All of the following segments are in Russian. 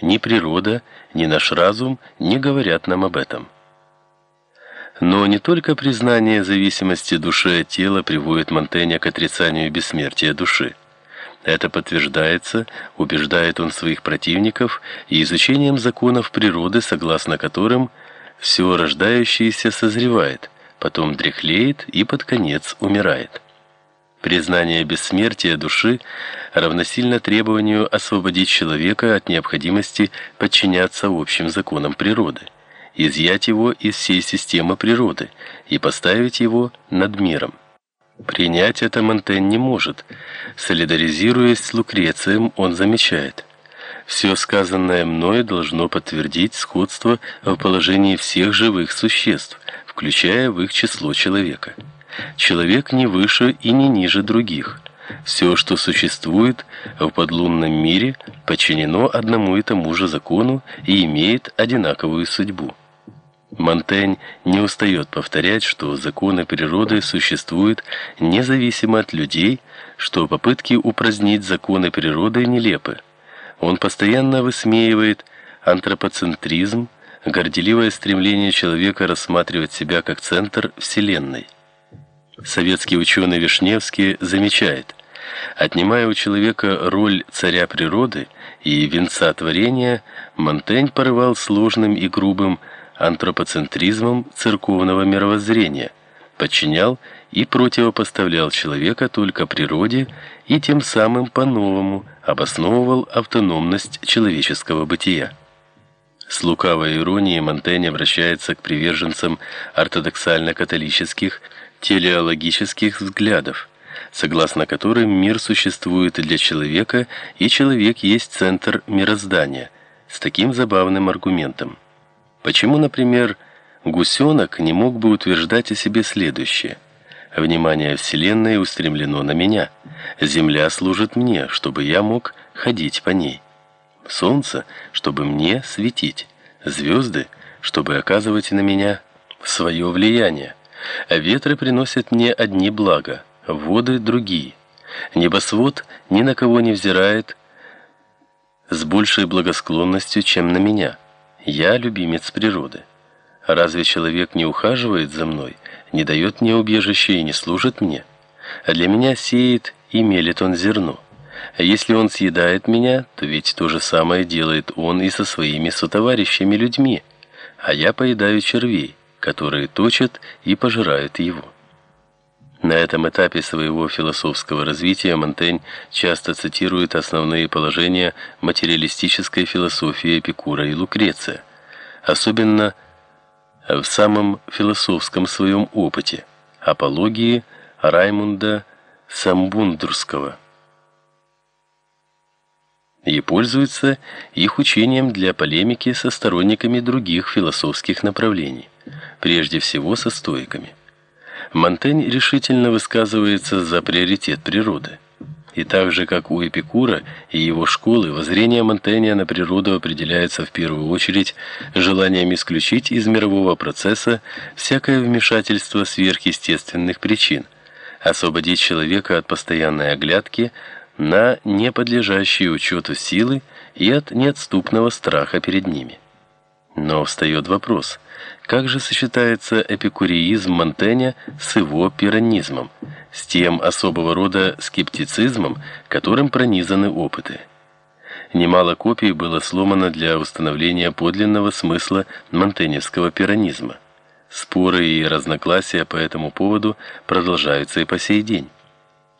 Ни природа, ни наш разум не говорят нам об этом. Но не только признание зависимости души от тела приводит Монтэня к отрицанию бессмертия души. Это подтверждается, убеждает он своих противников, и изучением законов природы, согласно которым все рождающееся созревает, потом дряхлеет и под конец умирает. Признание бессмертия души равносильно требованию освободить человека от необходимости подчиняться общим законам природы, изъять его из всей системы природы и поставить его над миром. Принять это Монтень не может. Солидаризируясь с Лукрецием, он замечает: все сказанное мною должно подтвердить сходство в положении всех живых существ, включая в их число человека. Человек не выше и не ниже других. Все, что существует в подлунном мире, подчинено одному и тому же закону и имеет одинаковую судьбу. Монтень не устает повторять, что законы природы существуют независимо от людей, что попытки упразднить законы природы нелепы. Он постоянно высмеивает антропоцентризм, горделивое стремление человека рассматривать себя как центр вселенной. Советский ученый Вишневский замечает: отнимая у человека роль царя природы и венца творения, Монтень порывал сложным и грубым антропоцентризмом церковного мировоззрения, подчинял и противопоставлял человека только природе и тем самым по-новому обосновывал автономность человеческого бытия. С лукавой иронией Монтень обращается к приверженцам ортодоксально-католических телеологических взглядов, согласно которым мир существует для человека, и человек есть центр мироздания, с таким забавным аргументом. Почему, например, гусенок не мог бы утверждать о себе следующее: Внимание Вселенной устремлено на меня. Земля служит мне, чтобы я мог ходить по ней. Солнце, чтобы мне светить. Звезды, чтобы оказывать на меня свое влияние. А ветры приносят мне одни блага, воды другие. Небосвод ни на кого не взирает с большей благосклонностью, чем на меня. Я любимец природы. Разве человек не ухаживает за мной, не дает мне убежища и не служит мне? А для меня сеет и мелет он зерно. А если он съедает меня, то ведь то же самое делает он и со своими сотоварищами людьми, а я поедаю червей, которые точат и пожирают его. На этом этапе своего философского развития Монтень часто цитирует основные положения материалистической философии Эпикура и Лукреция, особенно в самом философском своем опыте апологии Раймунда Самбундурского и пользуется их учением для полемики со сторонниками других философских направлений, прежде всего со стоиками. Монтень решительно высказывается за приоритет природы. И так же, как у Эпикура и его школы, воззрение Монтэня на природу определяется в первую очередь желанием исключить из мирового процесса всякое вмешательство сверхъестественных причин, освободить человека от постоянной оглядки на неподлежащие учету силы и от неотступного страха перед ними. Но встает вопрос: как же сочетается эпикуреизм Монтэня с его пиранизмом, с тем особого рода скептицизмом, которым пронизаны опыты? Немало копий было сломано для установления подлинного смысла монтеневского пиранизма. Споры и разногласия по этому поводу продолжаются и по сей день.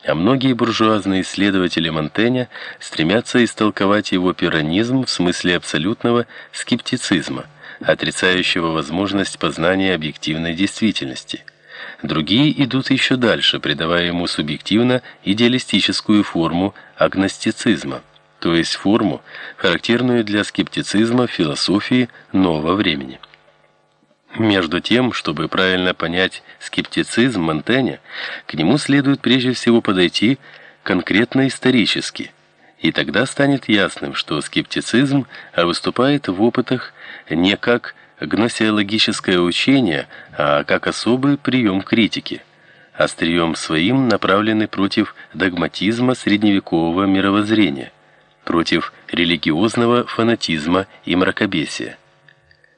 А многие буржуазные исследователи Монтэня стремятся истолковать его пиранизм в смысле абсолютного скептицизма, отрицающего возможность познания объективной действительности. Другие идут еще дальше, придавая ему субъективно-идеалистическую форму агностицизма, то есть форму, характерную для скептицизма философии нового времени. Между тем, чтобы правильно понять скептицизм Монтэня, к нему следует прежде всего подойти конкретно исторически. И тогда станет ясным, что скептицизм выступает в опытах не как гносеологическое учение, а как особый прием критики, острием своим направленный против догматизма средневекового мировоззрения против религиозного фанатизма и мракобесия.